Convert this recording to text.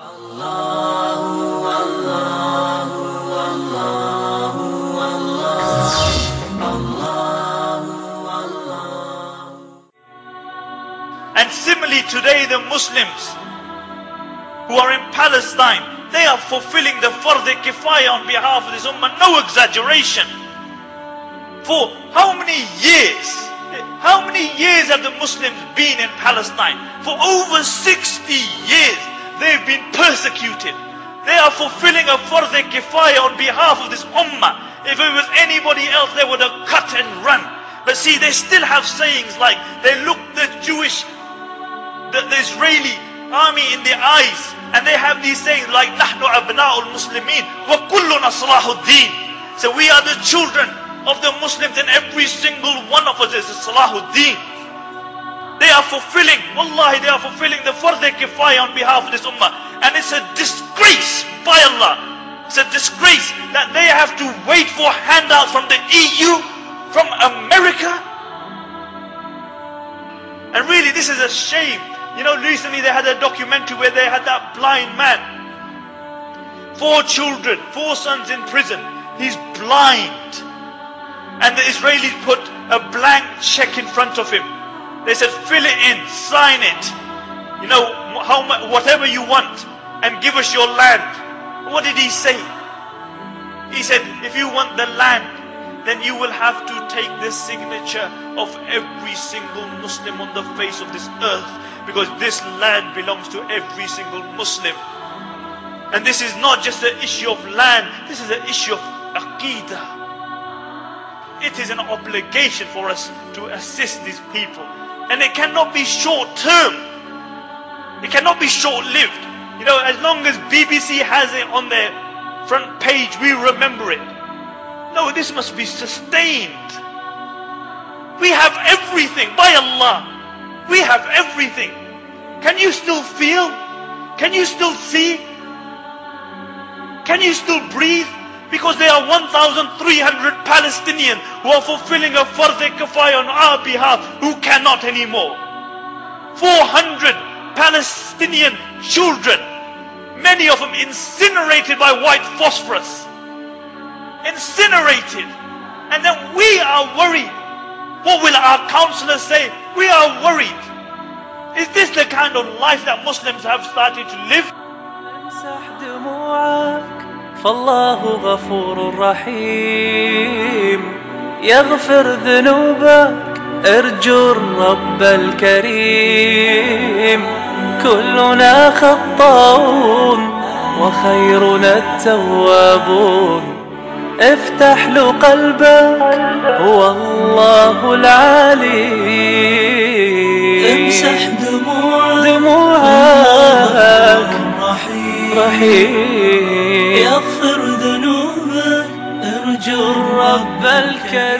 And similarly today the Muslims who are in Palestine, they are fulfilling the fard kifaya on behalf of this ummah, no exaggeration. For how many years? How many years have the Muslims been in Palestine? For over 60 years They've been persecuted. They are fulfilling a farz kifaya on behalf of this ummah. If it was anybody else, they would have cut and run. But see, they still have sayings like they look the Jewish, the, the Israeli army in the eyes, and they have these sayings like "Nahnu abna'ul Muslimin wa kulluna salahu din." So we are the children of the Muslims, and every single one of us is Salahuddin they are fulfilling wallahi they are fulfilling the fard kifaya on behalf of this ummah and it's a disgrace by Allah it's a disgrace that they have to wait for handouts from the EU from America and really this is a shame you know, recently they had a documentary where they had that blind man. Four children, four sons in prison. He's blind. And the Israelis put a blank check in front of him. They said, fill it in, sign it. You know, how whatever you want, and give us your land. What did he say? He said, if you want the land, then you will have to take the signature of every single Muslim on the face of this earth because this land belongs to every single Muslim. And this is not just an issue of land, this is an issue of aqidah. It is an obligation for us to assist these people. And it cannot be short term. It cannot be short lived. You know, as long as BBC has it on their front page, we remember it. No, this must be sustained. We have everything by Allah. We have everything. Can you still feel? Can you still see? Can you still breathe? Because there are 1,300 Palestinians who are fulfilling a fard kafaya on our behalf who cannot anymore. 400 Palestinian children, many of them incinerated by white phosphorus. Incinerated. And then we are worried what will our counselors say? We are worried. Is this the kind of life that Muslims have started to live? فالله غفور رحيم. يغفر ذنوبك ارجو الرب الكريم. كلنا خطاؤون وخيرنا التوابون. افتح له قلبك هو الله العليم. امسح دموعك دموعك. رحيم رحيم. يغفر ذنوبك ارجو الرب الكريم.